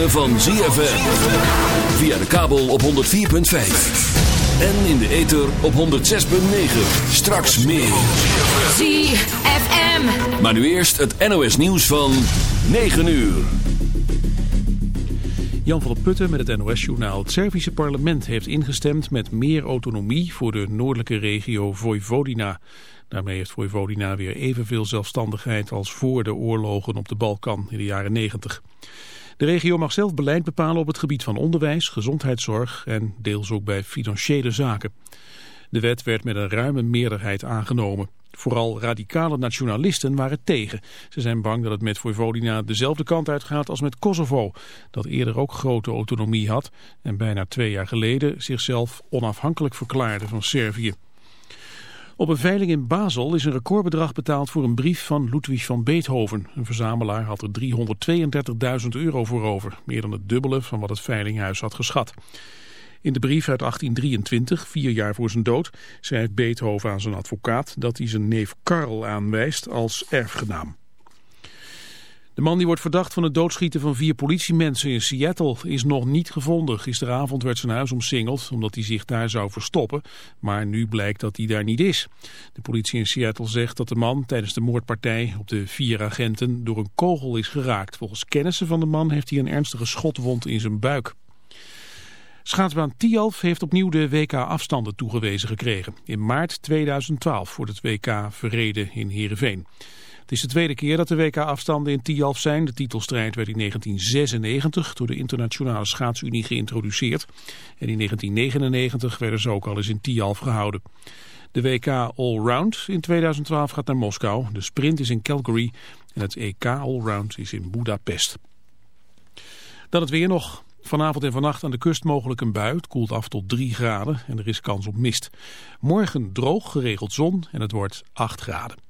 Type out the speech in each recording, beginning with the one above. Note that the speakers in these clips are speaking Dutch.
ritme van ZFM. Via de kabel op 104.5. En in de ether op 106.9. Straks meer. ZFM. Maar nu eerst het NOS nieuws van 9 uur. Jan van der Putten met het NOS-journaal. Het Servische parlement heeft ingestemd met meer autonomie voor de noordelijke regio Vojvodina. Daarmee heeft Vojvodina weer evenveel zelfstandigheid als voor de oorlogen op de Balkan in de jaren 90. De regio mag zelf beleid bepalen op het gebied van onderwijs, gezondheidszorg en deels ook bij financiële zaken. De wet werd met een ruime meerderheid aangenomen. Vooral radicale nationalisten waren tegen. Ze zijn bang dat het met Vojvodina dezelfde kant uitgaat als met Kosovo, dat eerder ook grote autonomie had en bijna twee jaar geleden zichzelf onafhankelijk verklaarde van Servië. Op een veiling in Basel is een recordbedrag betaald voor een brief van Ludwig van Beethoven. Een verzamelaar had er 332.000 euro voor over, meer dan het dubbele van wat het veilinghuis had geschat. In de brief uit 1823, vier jaar voor zijn dood, schrijft Beethoven aan zijn advocaat dat hij zijn neef Karl aanwijst als erfgenaam. De man die wordt verdacht van het doodschieten van vier politiemensen in Seattle is nog niet gevonden. Gisteravond werd zijn huis omsingeld omdat hij zich daar zou verstoppen, maar nu blijkt dat hij daar niet is. De politie in Seattle zegt dat de man tijdens de moordpartij op de vier agenten door een kogel is geraakt. Volgens kennissen van de man heeft hij een ernstige schotwond in zijn buik. Schaatsbaan Tialf heeft opnieuw de WK-afstanden toegewezen gekregen. In maart 2012 voor het WK verreden in Heerenveen. Het is de tweede keer dat de WK-afstanden in Tialf zijn. De titelstrijd werd in 1996 door de Internationale Schaatsunie geïntroduceerd. En in 1999 werden ze ook al eens in Tialf gehouden. De WK Allround in 2012 gaat naar Moskou. De sprint is in Calgary en het EK Allround is in Budapest. Dan het weer nog. Vanavond en vannacht aan de kust mogelijk een bui. Het koelt af tot 3 graden en er is kans op mist. Morgen droog, geregeld zon en het wordt 8 graden.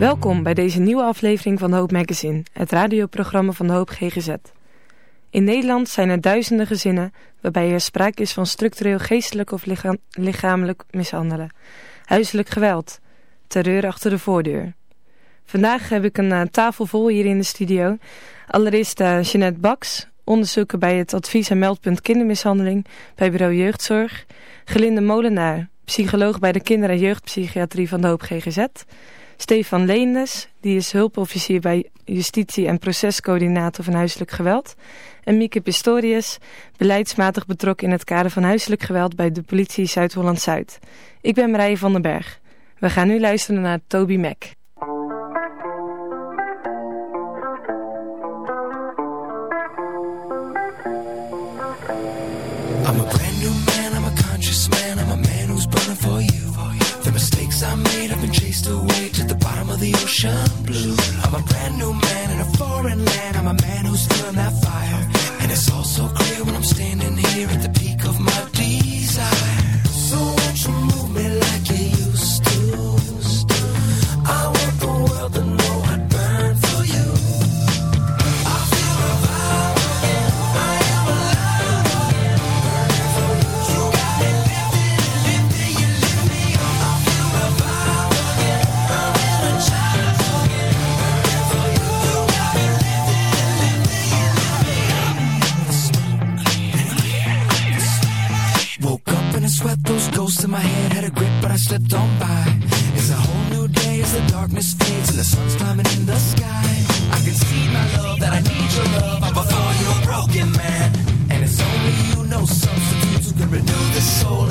Welkom bij deze nieuwe aflevering van Hoop Magazine, het radioprogramma van Hoop GGZ. In Nederland zijn er duizenden gezinnen waarbij er sprake is van structureel geestelijk of licha lichamelijk mishandelen, huiselijk geweld, terreur achter de voordeur. Vandaag heb ik een uh, tafel vol hier in de studio. Allereerst uh, Jeanette Baks, onderzoeker bij het advies- en meldpunt kindermishandeling bij bureau jeugdzorg. Gelinde Molenaar, psycholoog bij de kinder- en jeugdpsychiatrie van de Hoop GGZ. Stefan Leendes, die is hulpofficier bij justitie en procescoördinator van huiselijk geweld. En Mieke Pistorius, beleidsmatig betrokken in het kader van huiselijk geweld bij de politie Zuid-Holland-Zuid. Ik ben Marije van den Berg. We gaan nu luisteren naar Toby Mac. Chased away to the bottom of the ocean blue. I'm a brand new man in a foreign land. I'm a man who's feeling that fire. And it's all so clear when I'm standing here at the peak of my desire. So won't you move me sweat, those ghosts in my head had a grip, but I slipped on by. It's a whole new day as the darkness fades and the sun's climbing in the sky. I can see my love that I need your love. I'm before you're a broken man, and it's only you, no substitutes who can renew the soul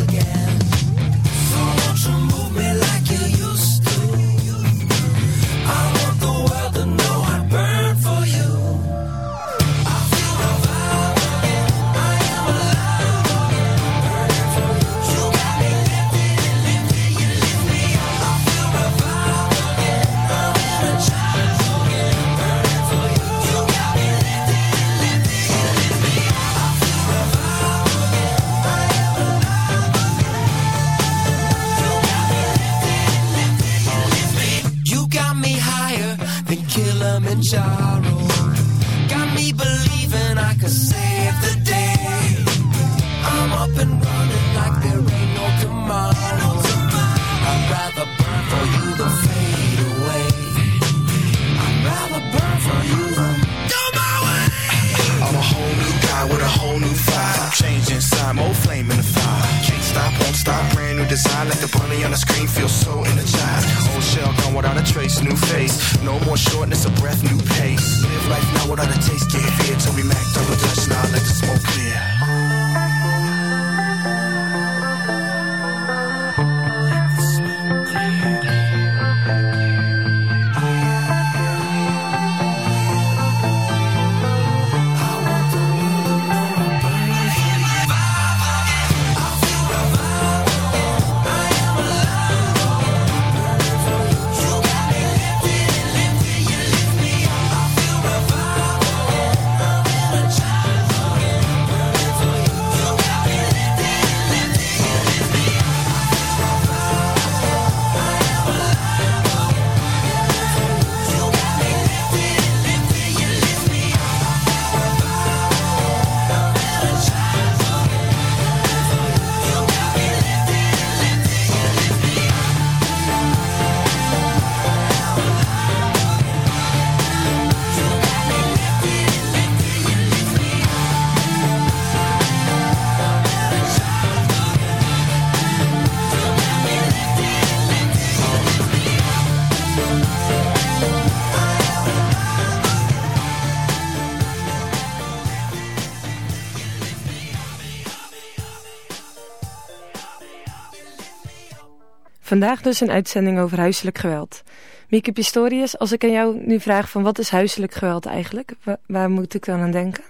Vandaag dus een uitzending over huiselijk geweld. Mieke Pistorius, als ik aan jou nu vraag van wat is huiselijk geweld eigenlijk? Waar, moet ik dan aan denken?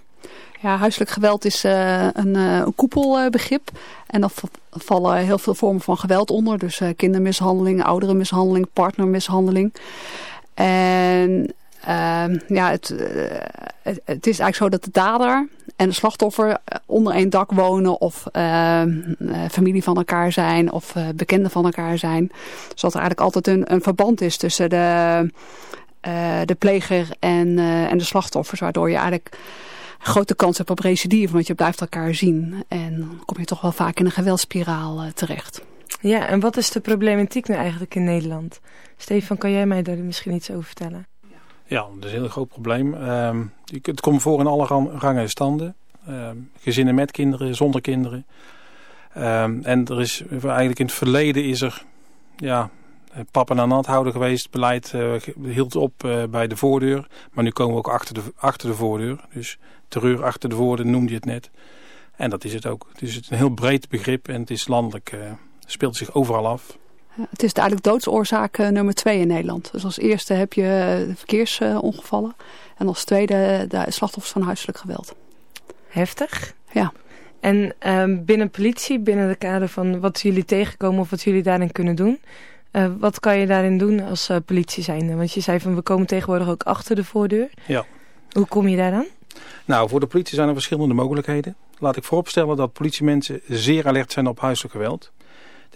Ja, huiselijk geweld is een, uh, een koepelbegrip. en dan vallen heel veel vormen van geweld onder. Dus uh, kindermishandeling, ouderenmishandeling, partnermishandeling. En ja, het, het, het, is eigenlijk zo dat de dader en de slachtoffer onder één dak wonen of familie van elkaar zijn of bekenden van elkaar zijn. Zodat er eigenlijk altijd een, een verband is tussen de, de pleger en, en de slachtoffers. Waardoor je eigenlijk grote kans hebt op recidive, want je blijft elkaar zien. En dan kom je toch wel vaak in een geweldspiraal uh, terecht. Ja, en wat is de problematiek nu eigenlijk in Nederland? Stefan, kan jij mij daar misschien iets over vertellen? Ja, dat is een heel groot probleem. Uh, het komt voor in alle rangen en standen. Uh, gezinnen met kinderen, zonder kinderen. Ehm, en er is eigenlijk in het verleden is er ja, pappen aan nat houden geweest. Beleid uh, hield op uh, bij de voordeur. Maar nu komen we ook achter de, achter de voordeur. Dus terreur achter de voordeur noemde je het net. En dat is het ook. Het is een heel breed begrip en het is landelijk. Uh, speelt zich overal af. Het is eigenlijk doodsoorzaak nummer twee in Nederland. Dus als eerste heb je verkeersongevallen. En als tweede de slachtoffers van huiselijk geweld. Heftig. Ja. En um, binnen politie, binnen de kader van wat jullie tegenkomen of wat jullie daarin kunnen doen... Uh, wat kan je daarin doen als uh, politie zijnde? Want je zei van we komen tegenwoordig ook achter de voordeur. Ja. Hoe kom je daar dan? Nou, voor de politie zijn er verschillende mogelijkheden. Laat ik vooropstellen dat politiemensen zeer alert zijn op huiselijk geweld.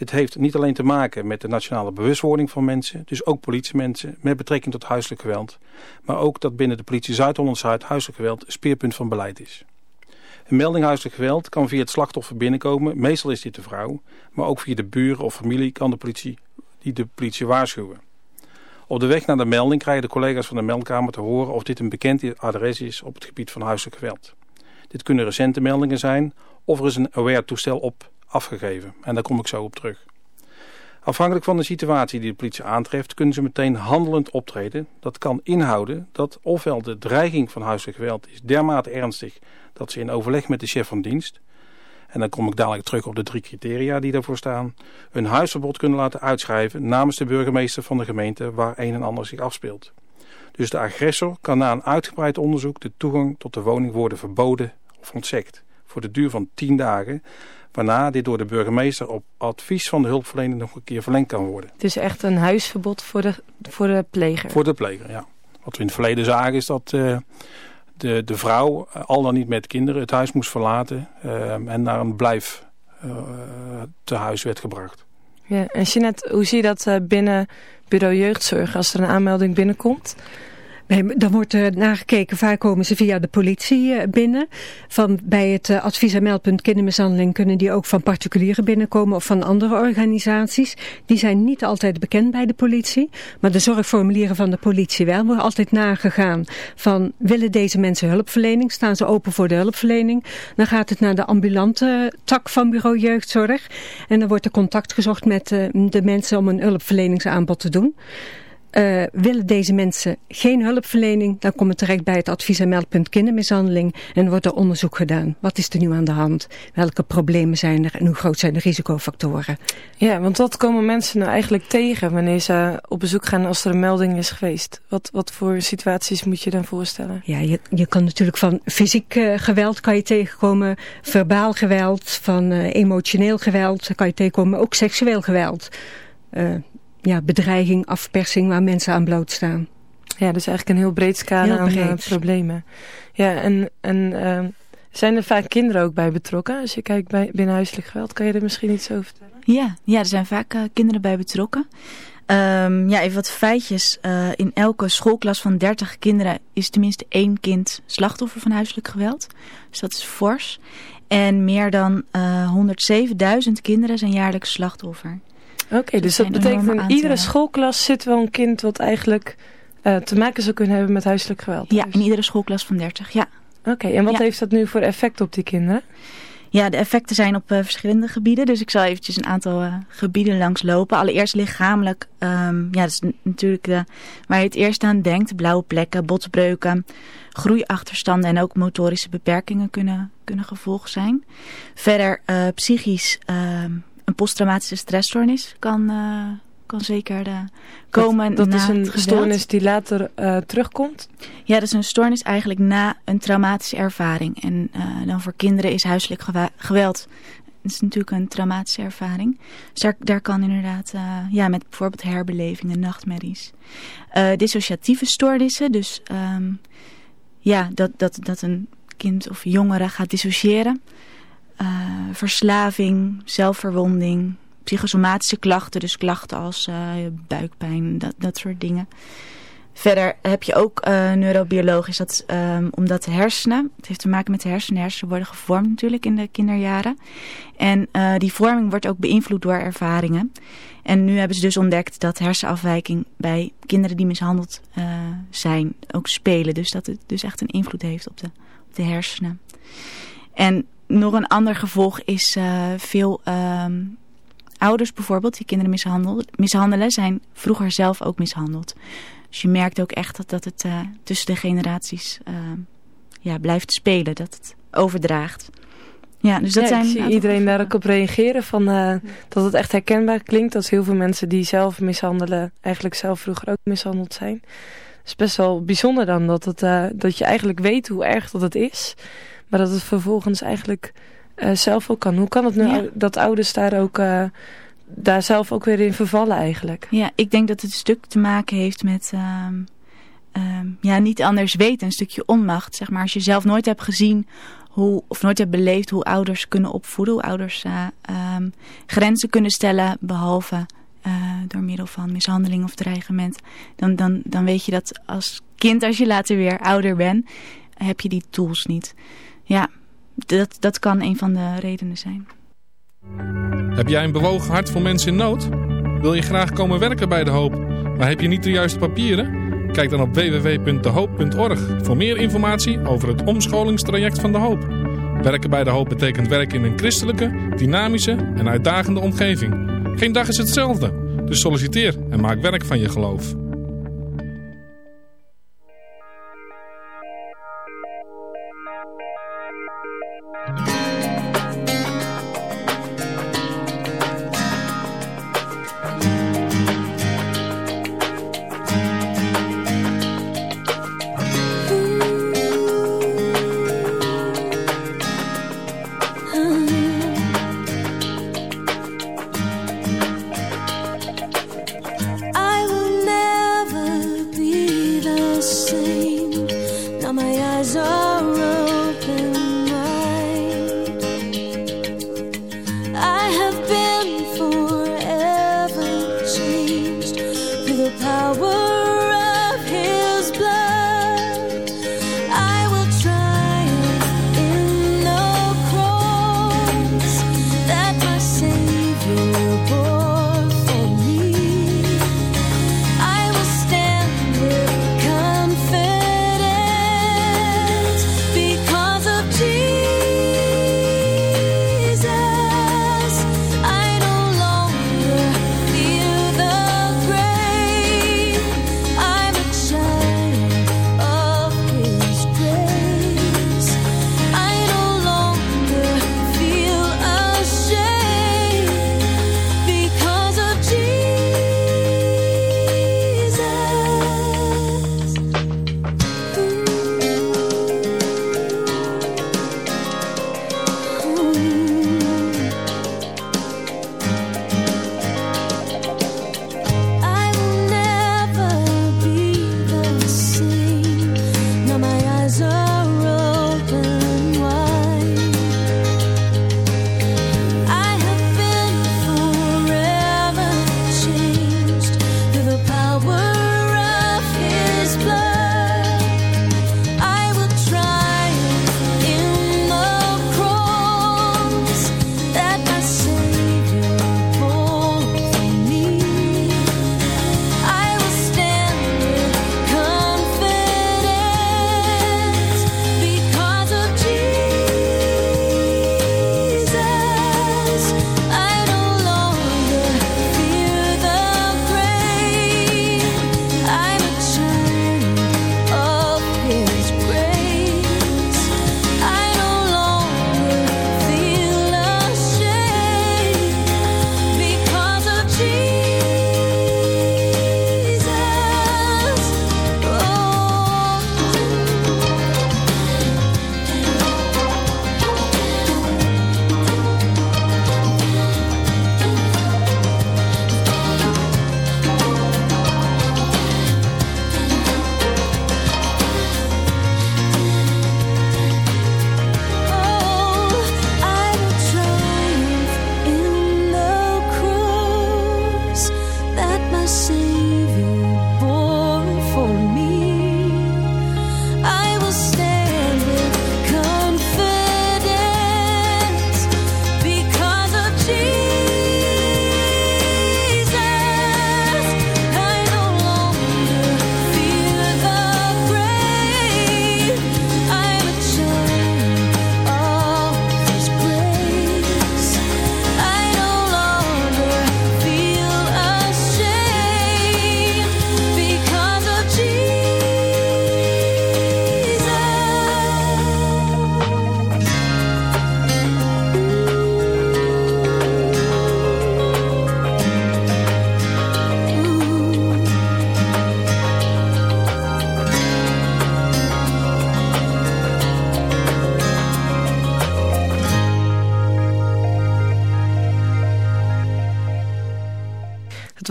Dit heeft niet alleen te maken met de nationale bewustwording van mensen, dus ook politiemensen met betrekking tot huiselijk geweld. Maar ook dat binnen de politie Zuid-Holland-Zuid huiselijk geweld speerpunt van beleid is. Een melding huiselijk geweld kan via het slachtoffer binnenkomen, meestal is dit de vrouw, maar ook via de buren of familie kan de politie die de politie waarschuwen. Op de weg naar de melding krijgen de collega's van de meldkamer te horen of dit een bekend adres is op het gebied van huiselijk geweld. Dit kunnen recente meldingen zijn of er is een aware toestel op afgegeven. En daar kom ik zo op terug. Afhankelijk van de situatie die de politie aantreft kunnen ze meteen handelend optreden. Dat kan inhouden dat ofwel de dreiging van huiselijk geweld is dermate ernstig dat ze in overleg met de chef van dienst en dan kom ik dadelijk terug op de drie criteria die daarvoor staan, een huisverbod kunnen laten uitschrijven namens de burgemeester van de gemeente waar een en ander zich afspeelt. Dus de agressor kan na een uitgebreid onderzoek de toegang tot de woning worden verboden of ontzegd voor de duur van 10 dagen, waarna dit door de burgemeester op advies van de hulpverlener nog een keer verlengd kan worden. Het is echt een huisverbod voor de, voor de pleger? Voor de pleger, ja. Wat we in het verleden zagen is dat... Uh, de, de vrouw, al dan niet met kinderen, het huis moest verlaten uh, en naar een blijf uh, te huis werd gebracht. Ja, en Jeanette, hoe zie je dat binnen bureau jeugdzorg als er een aanmelding binnenkomt? Dan wordt er nagekeken, vaak komen ze via de politie eh, binnen. Van, bij het uh, advies- en meldpunt kindermishandeling kunnen die ook van particulieren binnenkomen of van andere organisaties. Die zijn niet altijd bekend bij de politie, maar de zorgformulieren van de politie wel. Wordt altijd nagegaan van, willen deze mensen hulpverlening? Staan ze open voor de hulpverlening? Dan gaat het naar de ambulante tak van bureau jeugdzorg. En dan wordt er contact gezocht met de mensen om een hulpverleningsaanbod te doen. Uh, willen deze mensen geen hulpverlening, dan komen terecht bij het advies- en meldpunt kindermishandeling en wordt er onderzoek gedaan. Wat is er nu aan de hand? Welke problemen zijn er en hoe groot zijn de risicofactoren? Ja, want wat komen mensen nou eigenlijk tegen wanneer ze op bezoek gaan als er een melding is geweest? Wat, wat voor situaties moet je dan voorstellen? Ja, je, je kan natuurlijk van fysiek uh, geweld kan je tegenkomen, verbaal geweld, van uh, emotioneel geweld kan je tegenkomen, maar ook seksueel geweld ja, bedreiging, afpersing waar mensen aan blootstaan. Ja, dus eigenlijk een heel breed scala aan uh, problemen. Ja, en, en uh, zijn er vaak kinderen ook bij betrokken? Als je kijkt bij binnenhuiselijk geweld, kan je er misschien iets over vertellen? Ja, ja er zijn vaak uh, kinderen bij betrokken. Um, ja, even wat feitjes. Uh, in elke schoolklas van 30 kinderen is tenminste één kind slachtoffer van huiselijk geweld. Dus dat is fors. En meer dan 107.000 kinderen zijn jaarlijks slachtoffer. Oké, okay, dus dat betekent in iedere schoolklas zit wel een kind wat eigenlijk uh, te maken zou kunnen hebben met huiselijk geweld. Ja, in iedere schoolklas van 30, ja. Oké, okay, en wat ja. heeft dat nu voor effect op die kinderen? Ja, de effecten zijn op uh, verschillende gebieden. Dus ik zal eventjes een aantal uh, gebieden langslopen. Allereerst lichamelijk. Um, ja, dat is natuurlijk de, waar je het eerst aan denkt. Blauwe plekken, botbreuken, groeiachterstanden en ook motorische beperkingen kunnen, kunnen gevolg zijn. Verder uh, psychisch... Een posttraumatische stressstoornis kan, uh, kan zeker uh, komen Dat, is een stoornis die later uh, terugkomt? Ja, dat is een stoornis eigenlijk na een traumatische ervaring. En dan voor kinderen is huiselijk geweld dat is natuurlijk een traumatische ervaring. Dus daar, daar kan inderdaad, ja, met bijvoorbeeld herbelevingen, nachtmerries. dissociatieve stoornissen, dus um, ja, dat, dat, dat een kind of jongere gaat dissociëren. Uh, verslaving, zelfverwonding, psychosomatische klachten. Dus klachten als uh, buikpijn, dat, dat soort dingen. Verder heb je ook uh, neurobiologisch, dat, um, omdat hersenen, het heeft te maken met de hersenen. De hersenen worden gevormd natuurlijk in de kinderjaren. En die vorming wordt ook beïnvloed door ervaringen. En nu hebben ze dus ontdekt dat hersenafwijking bij kinderen die mishandeld zijn ook spelen. Dus dat het dus echt een invloed heeft op de, op de hersenen. En nog een ander gevolg is uh, veel um, ouders bijvoorbeeld die kinderen mishandelen, mishandelen zijn vroeger zelf ook mishandeld. Dus je merkt ook echt dat, dat het uh, tussen de generaties uh, ja, blijft spelen, dat het overdraagt. Ja, dus dat ja, zijn ik zie iedereen daar ook op reageren van uh, dat het echt herkenbaar klinkt als heel veel mensen die zelf mishandelen eigenlijk zelf vroeger ook mishandeld zijn. Het is best wel bijzonder dan dat, het, uh, dat je eigenlijk weet hoe erg dat het is. Maar dat het vervolgens eigenlijk uh, zelf ook kan. Hoe kan het nu ja. dat ouders daar ook uh, daar zelf ook weer in vervallen eigenlijk? Ja, ik denk dat het een stuk te maken heeft met um, um, ja, niet anders weten. Een stukje onmacht. Zeg maar. Als je zelf nooit hebt gezien hoe, of nooit hebt beleefd hoe ouders kunnen opvoeden. Hoe ouders uh, um, grenzen kunnen stellen behalve door middel van mishandeling of dreigement. Dan, dan, dan weet je dat als kind, als je later weer ouder bent, heb je die tools niet. Ja, dat, dat kan een van de redenen zijn. Heb jij een bewogen hart voor mensen in nood? Wil je graag komen werken bij De Hoop, maar heb je niet de juiste papieren? Kijk dan op www.dehoop.org voor meer informatie over het omscholingstraject van De Hoop. Werken bij De Hoop betekent werken in een christelijke, dynamische en uitdagende omgeving. Geen dag is hetzelfde, dus solliciteer en maak werk van je geloof.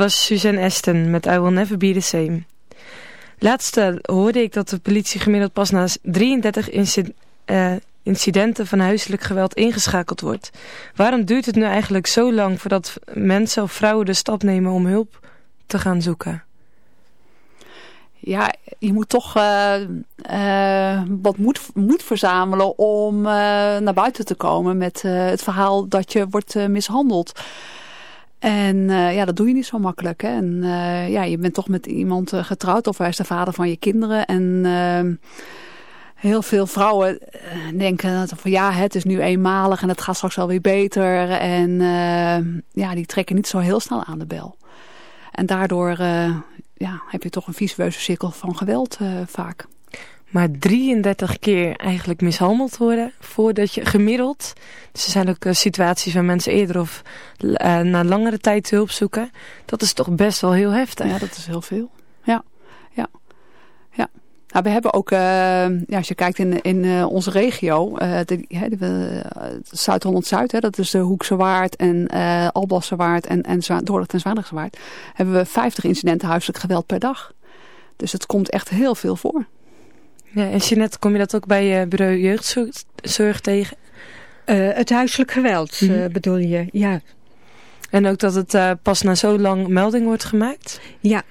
Was Suzanne Aston met I Will Never Be The Same. Laatste hoorde ik dat de politie gemiddeld pas na 33 incidenten... Uh, incidenten van huiselijk geweld ingeschakeld wordt. Waarom duurt het nu eigenlijk zo lang voordat mensen of vrouwen de stap nemen om hulp te gaan zoeken? Ja, je moet toch uh, uh, wat moed, moed verzamelen om naar buiten te komen met het verhaal dat je wordt mishandeld. En ja, dat doe je niet zo makkelijk. Hè? En ja, je bent toch met iemand getrouwd of hij is de vader van je kinderen. En heel veel vrouwen denken van ja, het is nu eenmalig en het gaat straks wel weer beter. En ja, die trekken niet zo heel snel aan de bel. En daardoor ja, heb je toch een visueuze cirkel van geweld vaak. Maar 33 keer eigenlijk mishandeld worden voordat je gemiddeld... Dus er zijn ook uh, situaties waar mensen eerder of uh, na langere tijd hulp zoeken. Dat is toch best wel heel heftig. Ja, dat is heel veel. Ja, ja, ja. Nou, we hebben ook, uh, ja, als je kijkt in, in uh, onze regio, uh, Zuid-Holland-Zuid, dat is de Hoekse Waard en Alblasse Waard en, en Dordrecht en Waard, hebben we 50 incidenten huiselijk geweld per dag. Dus het komt echt heel veel voor. Ja, en Jeanette, kom je dat ook bij je bureau jeugdzorg tegen? het huiselijk geweld mm -hmm. bedoel je, ja. En ook dat het pas na zo lang melding wordt gemaakt? Ja,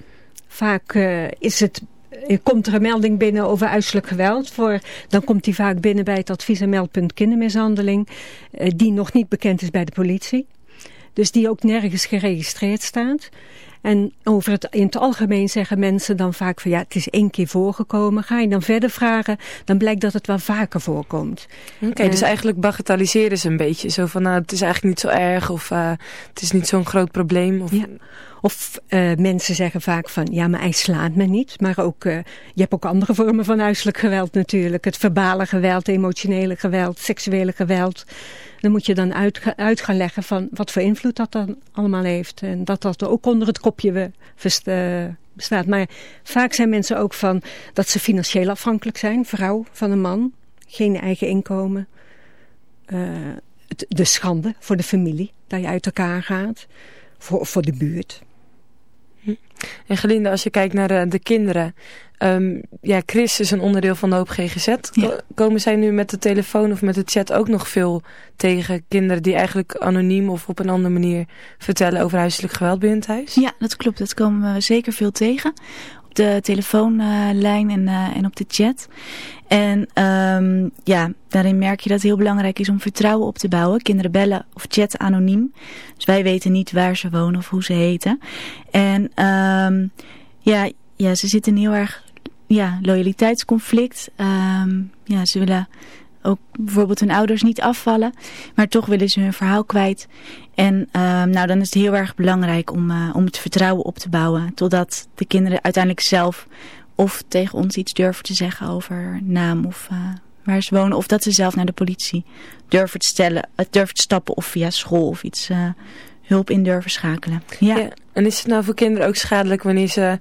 vaak is het komt er een melding binnen over huiselijk geweld. Voor, dan komt die vaak binnen bij het advies- en meldpunt kindermishandeling. Eh, die nog niet bekend is bij de politie. Dus die ook nergens geregistreerd staat. En over het, in het algemeen zeggen mensen dan vaak van ja, het is één keer voorgekomen. Ga je dan verder vragen, dan blijkt dat het wel vaker voorkomt. Oké, okay, dus eigenlijk bagatelliseren ze een beetje. Zo van nou, het is eigenlijk niet zo erg of uh, het is niet zo'n groot probleem. Of... Ja. Of uh, mensen zeggen vaak van, ja, maar hij slaat me niet. Maar ook, uh, je hebt ook andere vormen van huiselijk geweld natuurlijk. Het verbale geweld, emotionele geweld, seksuele geweld. Dan moet je dan uit, uit gaan leggen van wat voor invloed dat dan allemaal heeft. En dat dat ook onder het kopje uh, bestaat. Maar vaak zijn mensen ook van dat ze financieel afhankelijk zijn. Vrouw van een man, geen eigen inkomen. de schande voor de familie, dat je uit elkaar gaat. Voor, voor de buurt. En Gelinde, als je kijkt naar de, de kinderen. Um, ja, Chris is een onderdeel van de Hoop GGZ. Ja. Komen zij nu met de telefoon of met de chat ook nog veel tegen kinderen die eigenlijk anoniem of op een andere manier vertellen over huiselijk geweld bij hun thuis? Ja, dat klopt. Dat komen we zeker veel tegen. De telefoonlijn en, uh, en op de chat. En um, ja, daarin merk je dat het heel belangrijk is om vertrouwen op te bouwen. Kinderen bellen of chatten anoniem. Dus wij weten niet waar ze wonen of hoe ze heten. En um, ja, ja, ze zitten heel erg ja, loyaliteitsconflict. Um, ja, ze willen ook bijvoorbeeld hun ouders niet afvallen. Maar toch willen ze hun verhaal kwijt. En um, nou, dan is het heel erg belangrijk om, uh, om het vertrouwen op te bouwen. Totdat de kinderen uiteindelijk zelf of tegen ons iets durven te zeggen over naam of uh, waar ze wonen. Of dat ze zelf naar de politie durven te stellen, uh, durven te stappen of via school of iets hulp in durven schakelen. Ja. ja. En is het nou voor kinderen ook schadelijk wanneer ze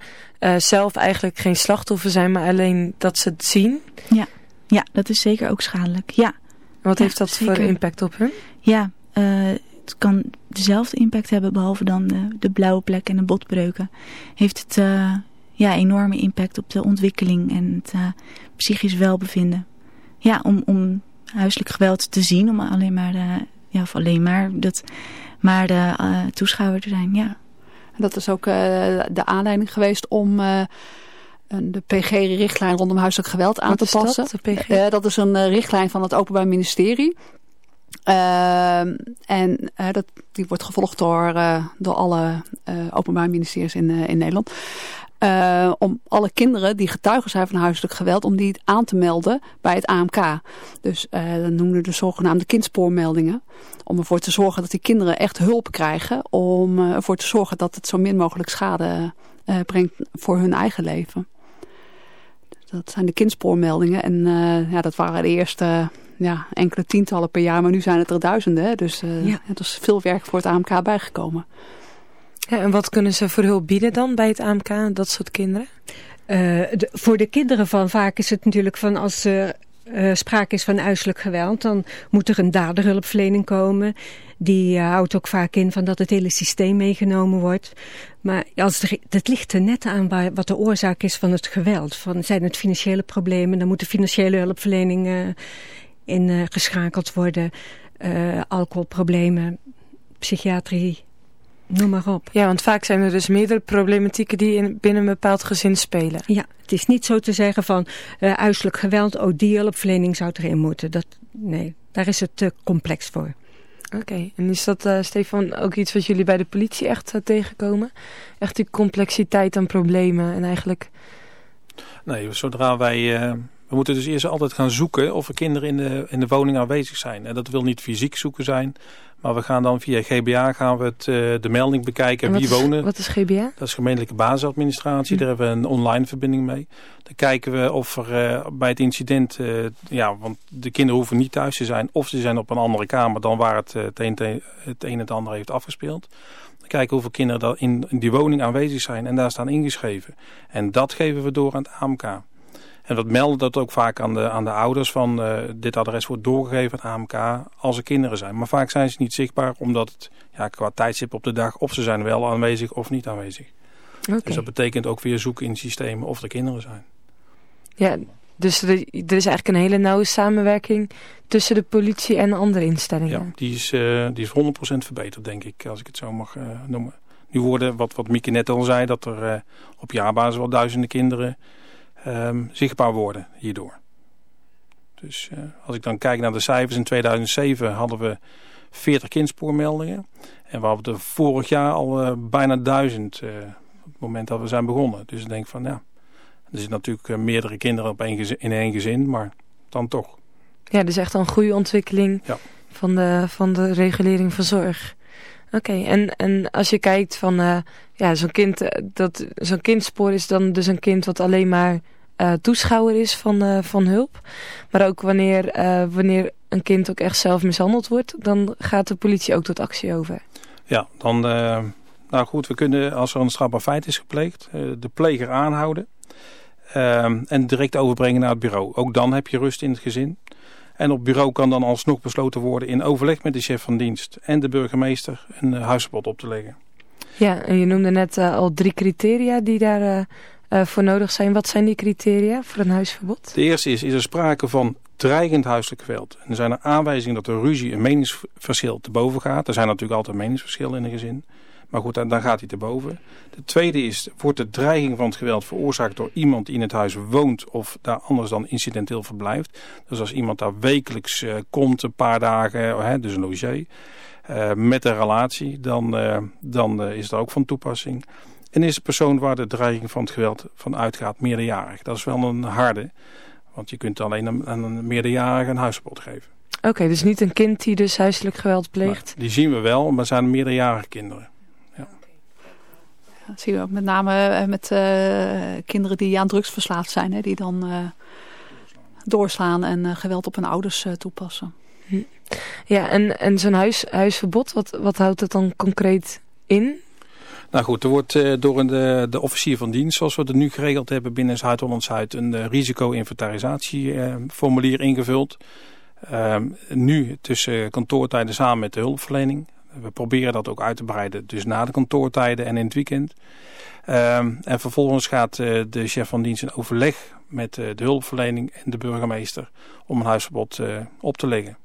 zelf eigenlijk geen slachtoffer zijn, maar alleen dat ze het zien? Ja, ja dat is zeker ook schadelijk. Ja. Wat ja, heeft dat zeker. voor impact op hun? Ja, het kan dezelfde impact hebben behalve dan de, de blauwe plek en de botbreuken. Heeft het ja, enorme impact op de ontwikkeling en het uh, psychisch welbevinden. Ja, om, om huiselijk geweld te zien, om alleen maar, de, ja, of alleen maar, dat, maar de uh, toeschouwer te zijn, ja. Dat is ook uh, de aanleiding geweest om de PG-richtlijn rondom huiselijk geweld aan Wat te passen. Dat, de PG? dat is een richtlijn van het Openbaar Ministerie. Uh, en uh, dat, die wordt gevolgd door, uh, door alle openbaar ministeries in, in Nederland. Om alle kinderen die getuigen zijn van huiselijk geweld, om die aan te melden bij het AMK. Dus dan noemen we de zogenaamde kindspoormeldingen. Om ervoor te zorgen dat die kinderen echt hulp krijgen. Om ervoor te zorgen dat het zo min mogelijk schade brengt voor hun eigen leven. Dat zijn de kindspoormeldingen. En ja, dat waren de eerste ja, enkele tientallen per jaar. Maar nu zijn het er duizenden. Dus ja. het is veel werk voor het AMK bijgekomen. Ja, en wat kunnen ze voor hulp bieden dan bij het AMK, dat soort kinderen? Uh, de, voor de kinderen van vaak is het natuurlijk van als ze uh, sprake is van huiselijk geweld, dan moet er een daderhulpverlening komen. Die uh, houdt ook vaak in van dat het hele systeem meegenomen wordt. Maar als het ligt er net aan waar, wat de oorzaak is van het geweld. Van, zijn het financiële problemen, dan moet de financiële hulpverlening uh, in geschakeld worden. alcoholproblemen, psychiatrie, noem maar op. Ja, want vaak zijn er dus meerdere problematieken die in, binnen een bepaald gezin spelen. Ja, het is niet zo te zeggen van uh, huiselijk geweld, oh die hulpverlening zou erin moeten. Dat, nee, daar is het te complex voor. Oké, okay. en is dat, uh, Stefan, ook iets wat jullie bij de politie echt uh, tegenkomen? Echt die complexiteit aan problemen en eigenlijk... Nee, zodra wij... we moeten dus eerst altijd gaan zoeken of er kinderen in de, in de woning aanwezig zijn. En dat wil niet fysiek zoeken zijn, maar we gaan dan via GBA gaan we het, uh, de melding bekijken wie is, wonen. Wat is GBA? Dat is gemeentelijke basisadministratie. Hm. Daar hebben we een online verbinding mee. Dan kijken we of er uh, bij het incident, uh, ja, want de kinderen hoeven niet thuis te zijn. Of ze zijn op een andere kamer dan waar het het een, het een en het ander heeft afgespeeld. Dan kijken hoeveel kinderen in, in die woning aanwezig zijn en daar staan ingeschreven. En dat geven we door aan het AMK. En dat melden dat ook vaak aan de, aan de ouders van uh, dit adres wordt doorgegeven aan AMK als er kinderen zijn. Maar vaak zijn ze niet zichtbaar omdat het ja, qua tijdstip op de dag of ze zijn wel aanwezig of niet aanwezig. Okay. Dus dat betekent ook weer zoeken in systemen of er kinderen zijn. Ja, dus er, er is eigenlijk een hele nauwe samenwerking tussen de politie en andere instellingen. Ja, die is, uh, die is 100% verbeterd denk ik, als ik het zo mag uh, noemen. Nu worden, wat, wat Mieke net al zei, dat er op jaarbasis wel duizenden kinderen um, zichtbaar worden hierdoor. Dus uh, als ik dan kijk naar de cijfers, in 2007 hadden we 40 kindspoormeldingen. En we hadden er vorig jaar al uh, bijna duizend uh, op het moment dat we zijn begonnen. Dus ik denk van ja, er zitten natuurlijk meerdere kinderen op één gezin, in één gezin, maar dan toch. Ja, dus echt een goede ontwikkeling ja. van, de, van de regulering van zorg. Oké, en, en als je kijkt van, uh, ja, zo'n kind, dat zo'n kindspoor is dan dus een kind wat alleen maar uh, toeschouwer is van, van hulp. Maar ook wanneer, wanneer een kind ook echt zelf mishandeld wordt, dan gaat de politie ook tot actie over. Ja, dan, nou goed, we kunnen als er een strafbaar feit is gepleegd, de pleger aanhouden. en direct overbrengen naar het bureau. Ook dan heb je rust in het gezin. En op bureau kan dan alsnog besloten worden in overleg met de chef van dienst en de burgemeester een huisverbod op te leggen. Ja, en je noemde net uh, al drie criteria die daar uh, uh, voor nodig zijn. Wat zijn die criteria voor een huisverbod? De eerste is, is er sprake van dreigend huiselijk geweld. En er zijn er aanwijzingen dat er ruzie een meningsverschil te boven gaat. Er zijn natuurlijk altijd meningsverschillen in een gezin. Maar goed, dan, dan gaat hij te boven. De tweede is, wordt de dreiging van het geweld veroorzaakt door iemand die in het huis woont of daar anders dan incidenteel verblijft. Dus als iemand daar wekelijks uh, komt, een paar dagen, uh, dus een logier, uh, met een relatie, dan, dan is dat ook van toepassing. En is de persoon waar de dreiging van het geweld van uitgaat meerderjarig. Dat is wel een harde, want je kunt alleen aan een meerderjarige een huisverbod geven. Oké, okay, dus niet een kind die dus huiselijk geweld pleegt? Nou, die zien we wel, maar zijn meerderjarige kinderen. Dat zien we ook met name met uh, kinderen die aan drugs verslaafd zijn. Hè, die dan uh, doorslaan en uh, geweld op hun ouders toepassen. Hm. Ja, en, en zo'n huis, huisverbod, wat, wat houdt het dan concreet in? Nou goed, er wordt door de, de officier van dienst, zoals we het nu geregeld hebben binnen Zuid-Holland-Zuid, een risico-inventarisatieformulier ingevuld. nu tussen kantoortijden samen met de hulpverlening. We proberen dat ook uit te breiden, dus na de kantoortijden en in het weekend. Um, en vervolgens gaat uh, de chef van dienst in overleg met uh, de hulpverlening en de burgemeester om een huisverbod uh, op te leggen.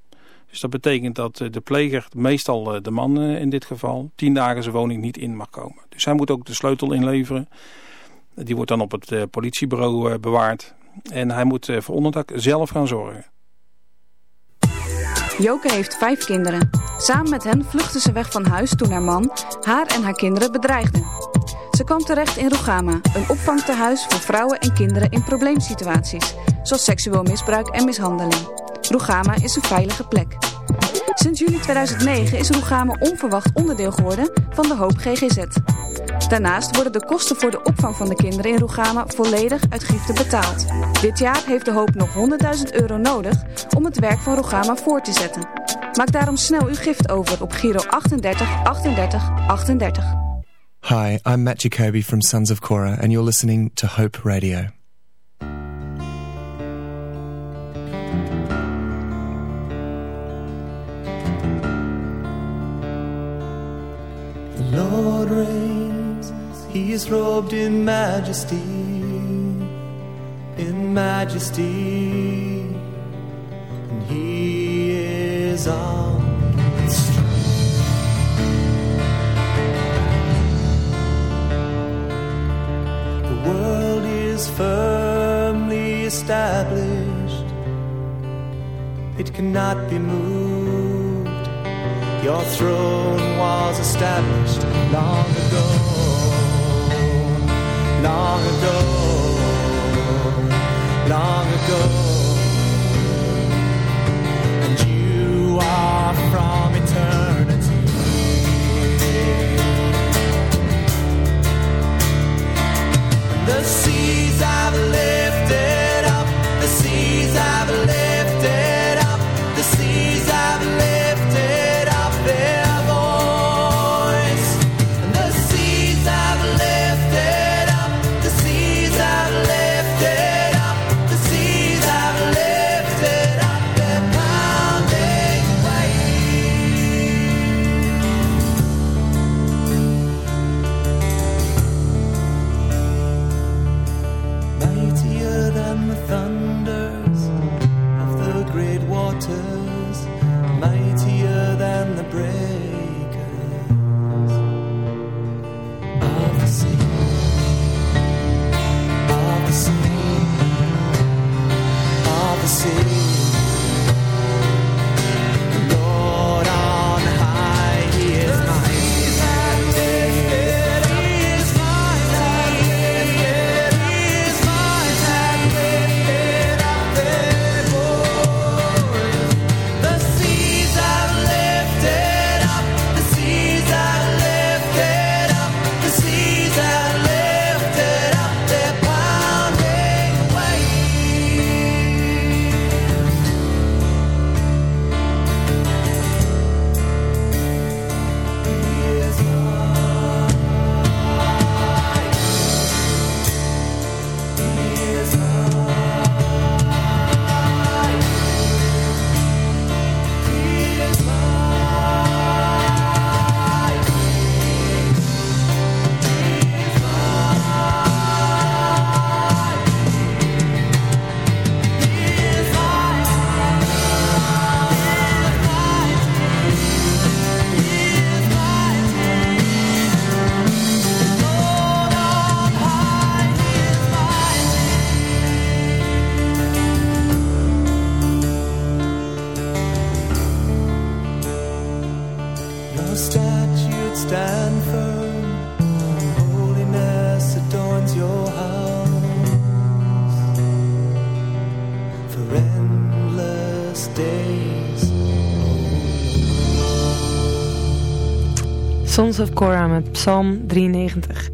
Dus dat betekent dat de pleger, meestal de man in dit geval, tien dagen zijn woning niet in mag komen. Dus hij moet ook de sleutel inleveren. Die wordt dan op het politiebureau bewaard. En hij moet voor onderdak zelf gaan zorgen. Joke heeft vijf kinderen. Samen met hen vluchtte ze weg van huis toen haar man haar en haar kinderen bedreigde. Ze kwam terecht in Rugama, een opvangtehuis voor vrouwen en kinderen in probleemsituaties, zoals seksueel misbruik en mishandeling. Rugama is een veilige plek. Sinds juli 2009 is Rugama onverwacht onderdeel geworden van de Hoop GGZ. Daarnaast worden de kosten voor de opvang van de kinderen in Rugama volledig uit giften betaald. Dit jaar heeft de Hoop nog 100.000 euro nodig om het werk van Rugama voor te zetten. Maak daarom snel uw gift over op Giro 38 38 38. Hi, I'm Matt Jacoby from Sons of Korah and you're listening to Hope Radio. Lord reigns, he is robed in majesty, in majesty, and he is with strength. The world is firmly established, it cannot be moved. Your throne was established long ago, long ago, long ago. And you are from eternity. The seas have lifted Sons of Korah met Psalm 93.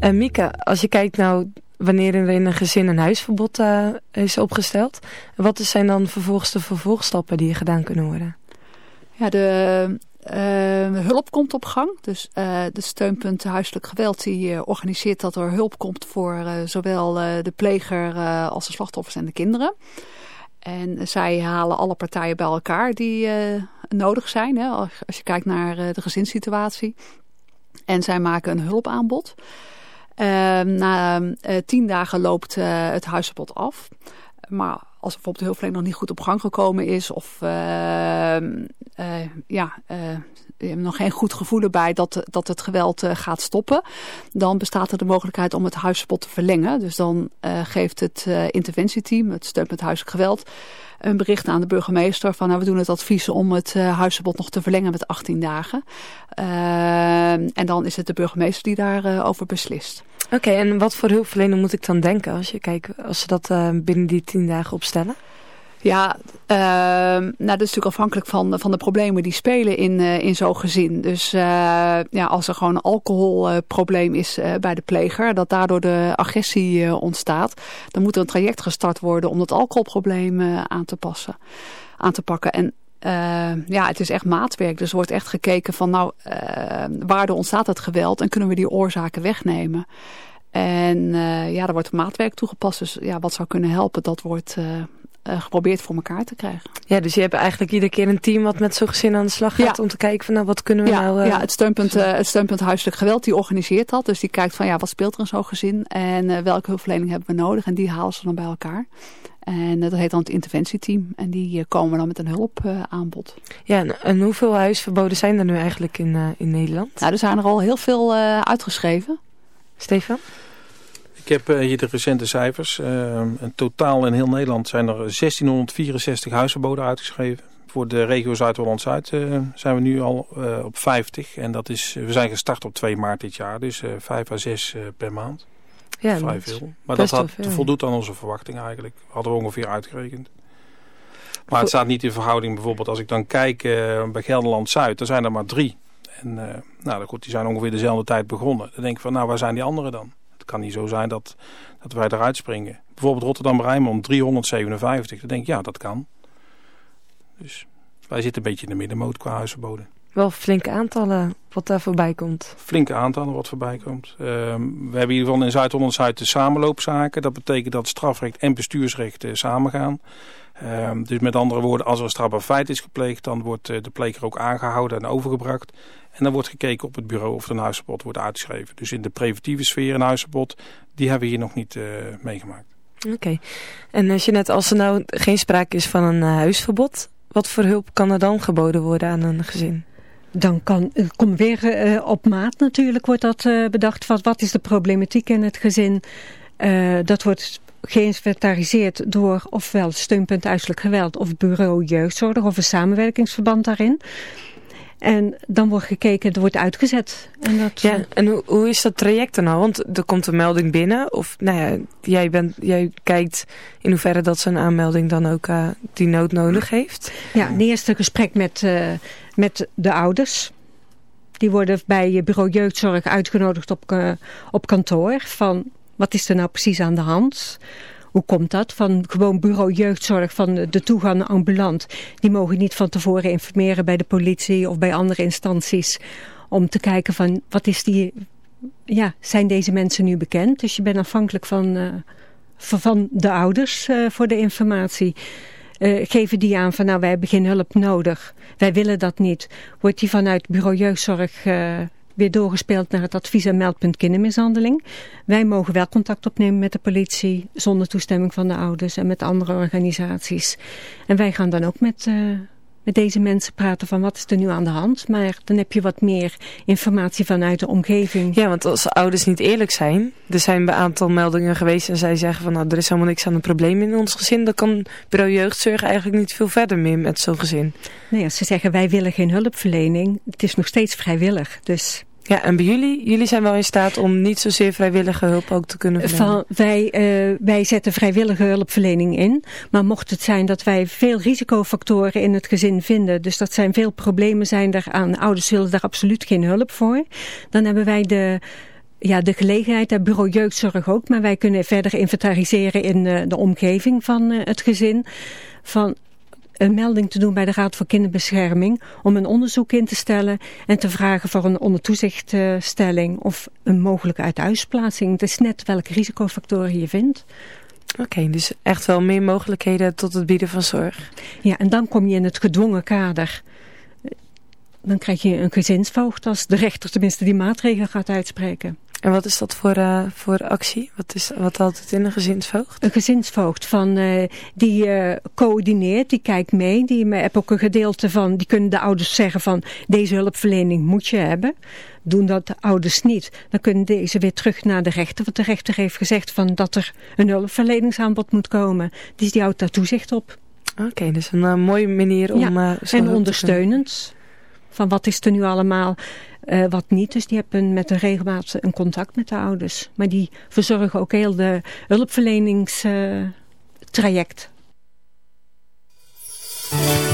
Uh, Mieke, als je kijkt nou wanneer er in een gezin een huisverbod uh, is opgesteld, wat zijn dan vervolgens de vervolgstappen die gedaan kunnen worden? Ja, de uh, hulp komt op gang. Dus uh, de steunpunt huiselijk geweld die organiseert dat er hulp komt voor zowel de pleger als de slachtoffers en de kinderen. En zij halen alle partijen bij elkaar die nodig zijn. Hè, als, als, je kijkt naar de gezinssituatie. En zij maken een hulpaanbod. na tien dagen loopt het huisverbod af. Maar als bijvoorbeeld de hulpverlening nog niet goed op gang gekomen is of uh, uh, ja, je hebt nog geen goed gevoel erbij dat, dat het geweld gaat stoppen, dan bestaat er de mogelijkheid om het huisverbod te verlengen. Dus dan geeft het interventieteam, het steunt met huiselijk geweld, een bericht aan de burgemeester van nou, we doen het advies om het huisverbod nog te verlengen met 18 dagen. en dan is het de burgemeester die daarover over beslist. Oké, en wat voor hulpverlening moet ik dan denken als, je kijkt, als ze dat binnen die tien dagen opstellen? Ja, uh, nou, dat is natuurlijk afhankelijk van, van de problemen die spelen in, uh, in zo'n gezin. Dus uh, ja, als er gewoon een alcoholprobleem is bij de pleger, dat daardoor de agressie ontstaat, dan moet er een traject gestart worden om dat alcoholprobleem aan te passen, aan te pakken. En uh, ja, het is echt maatwerk. Dus er wordt echt gekeken van nou, uh, waardoor ontstaat het geweld en kunnen we die oorzaken wegnemen. En ja, er wordt maatwerk toegepast. Dus ja, wat zou kunnen helpen, dat wordt geprobeerd voor elkaar te krijgen. Ja, dus je hebt eigenlijk iedere keer een team wat met zo'n gezin aan de slag gaat om te kijken van nou wat kunnen we ja, nou... ja, het steunpunt, het steunpunt huiselijk geweld die organiseert dat. Dus die kijkt van ja, wat speelt er in zo'n gezin en welke hulpverlening hebben we nodig. En die halen ze dan bij elkaar. En dat heet dan het interventieteam. En die komen dan met een hulpaanbod. ja, en, hoeveel huisverboden zijn er nu eigenlijk in, in Nederland? Nou, er zijn er al heel veel uitgeschreven. Stefan? Ik heb uh, hier de recente cijfers. in totaal in heel Nederland zijn er 1664 huisverboden uitgeschreven. Voor de regio Zuid-Holland-Zuid zijn we nu al op 50. En dat is, we zijn gestart op 2 maart dit jaar. Dus 5 à 6 per maand. Ja, vrij veel. Maar dat had, voldoet aan onze verwachting eigenlijk. Hadden we ongeveer uitgerekend. Maar het staat niet in verhouding bijvoorbeeld als ik dan kijk uh, bij Gelderland-Zuid. Er zijn er maar drie. En uh, nou goed, die zijn ongeveer dezelfde tijd begonnen. Dan denk ik van nou waar zijn die anderen dan? Het kan niet zo zijn dat, dat wij eruit springen. Bijvoorbeeld Rotterdam-Rijnmond 357. Dan denk ik ja dat kan. Dus wij zitten een beetje in de middenmoot qua huisverboden. Wel flinke aantallen wat daar voorbij komt. Flinke aantallen wat voorbij komt. Uh, we hebben in ieder geval in Zuid-Holland-Zuid de samenloopzaken. Dat betekent dat strafrecht en bestuursrecht uh, samengaan. Uh, dus met andere woorden, als er een strafbaar feit is gepleegd... dan wordt uh, de pleger ook aangehouden en overgebracht. En dan wordt gekeken op het bureau of er een huisverbod wordt uitgeschreven. Dus in de preventieve sfeer een huisverbod, die hebben we hier nog niet uh, meegemaakt. Oké. Okay. En als je net, als er nou geen sprake is van een huisverbod... wat voor hulp kan er dan geboden worden aan een gezin? Dan kan, kom weer uh, op maat natuurlijk wordt dat uh, bedacht. Van wat is de problematiek in het gezin? Uh, dat wordt geïnventariseerd door ofwel steunpunt uiterlijk geweld of bureau jeugdzorg of een samenwerkingsverband daarin. En dan wordt gekeken, er wordt uitgezet. En dat... Ja, en hoe, hoe is dat traject dan nou? Want er komt een melding binnen. Of nou ja, jij, bent, jij kijkt in hoeverre dat zo'n aanmelding dan ook uh, die nood nodig heeft. Ja, een eerste gesprek met, uh, met de ouders. Die worden bij bureau jeugdzorg uitgenodigd op, uh, op kantoor. Van wat is er nou precies aan de hand? Hoe komt dat? Van gewoon bureau jeugdzorg van de toegang ambulant. Die mogen niet van tevoren informeren bij de politie of bij andere instanties. Om te kijken van wat is die... Ja, zijn deze mensen nu bekend? Dus je bent afhankelijk van, uh, van de ouders uh, voor de informatie. Uh, geven die aan van nou wij hebben geen hulp nodig. Wij willen dat niet. Wordt die vanuit bureau jeugdzorg weer doorgespeeld naar het advies- en meldpunt kindermishandeling. Wij mogen wel contact opnemen met de politie zonder toestemming van de ouders en met andere organisaties. En wij gaan dan ook met, uh, met deze mensen praten van wat is er nu aan de hand. Maar dan heb je wat meer informatie vanuit de omgeving. Ja, want als ouders niet eerlijk zijn, er zijn een aantal meldingen geweest en zij zeggen van nou er is helemaal niks aan een probleem in ons gezin. Dan kan bureau jeugdzorg eigenlijk niet veel verder meer met zo'n gezin. Nee, als ze zeggen wij willen geen hulpverlening, het is nog steeds vrijwillig. Dus... Ja, en bij jullie, jullie zijn wel in staat om niet zozeer vrijwillige hulp ook te kunnen verlenen? Van, wij, uh, wij zetten vrijwillige hulpverlening in. Maar mocht het zijn dat wij veel risicofactoren in het gezin vinden. Dus dat zijn veel problemen zijn er aan. Ouders willen daar absoluut geen hulp voor. Dan hebben wij de ja, de gelegenheid, dat bureau jeugdzorg ook, maar wij kunnen verder inventariseren in de, de omgeving van uh, het gezin. Van een melding te doen bij de Raad voor Kinderbescherming om een onderzoek in te stellen en te vragen voor een ondertoezichtstelling of een mogelijke uithuisplaatsing. Het is net welke risicofactoren je vindt. Oké, okay, dus echt wel meer mogelijkheden tot het bieden van zorg. Ja, en dan kom je in het gedwongen kader. Dan krijg je een gezinsvoogd als de rechter tenminste die maatregelen gaat uitspreken. En wat is dat voor, uh, voor actie? Wat, is, wat houdt het in een gezinsvoogd? Een gezinsvoogd van, uh, die uh, coördineert, die kijkt mee. Die heb ook een gedeelte van, die kunnen de ouders zeggen van deze hulpverlening moet je hebben. Doen dat de ouders niet, dan kunnen deze weer terug naar de rechter. Want de rechter heeft gezegd van dat er een hulpverleningsaanbod moet komen. Dus die houdt daar toezicht op. Oké, okay, dus een mooie manier om... Ja, en ondersteunend. Van wat is er nu allemaal... Uh, wat niet, dus die hebben met een regelmaat een contact met de ouders. Maar die verzorgen ook heel de hulpverleningstraject. Uh,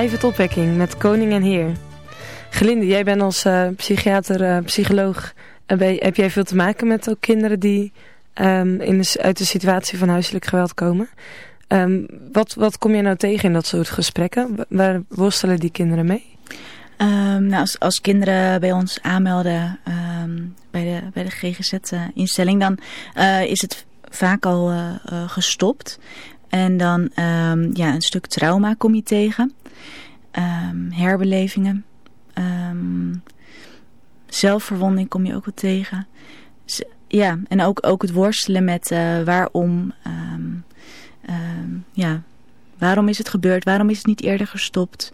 Live het opwekking met Koning en Heer. Gelinde, jij bent als uh, psychiater, uh, psycholoog, uh, heb jij veel te maken met ook kinderen die um, in de, uit de situatie van huiselijk geweld komen? Um, wat, wat kom je nou tegen in dat soort gesprekken? Waar worstelen die kinderen mee? Um, nou, als, als kinderen bij ons aanmelden bij, de, bij de GGZ-instelling, dan is het vaak al gestopt. En dan um, ja, een stuk trauma kom je tegen. Um, herbelevingen. Um, zelfverwonding kom je ook wel tegen. Ja, en ook, ook het worstelen met uh, waarom... ja, waarom is het gebeurd? Waarom is het niet eerder gestopt?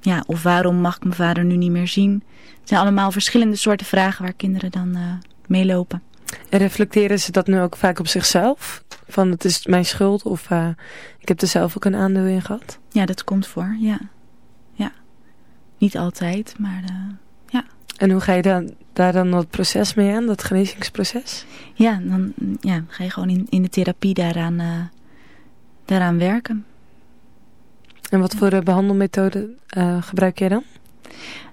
ja, of waarom mag ik mijn vader nu niet meer zien? Het zijn allemaal verschillende soorten vragen waar kinderen dan uh, mee lopen. En reflecteren ze dat nu ook vaak op zichzelf? Van het is mijn schuld of uh, ik heb er zelf ook een aandeel in gehad? Ja, dat komt voor, ja. ja. Niet altijd, maar uh, ja. En hoe ga je dan, daar dan dat proces mee aan, dat genezingsproces? Ja, dan ja, ga je gewoon in, in de therapie daaraan, uh, daaraan werken. En wat voor behandelmethode gebruik jij dan?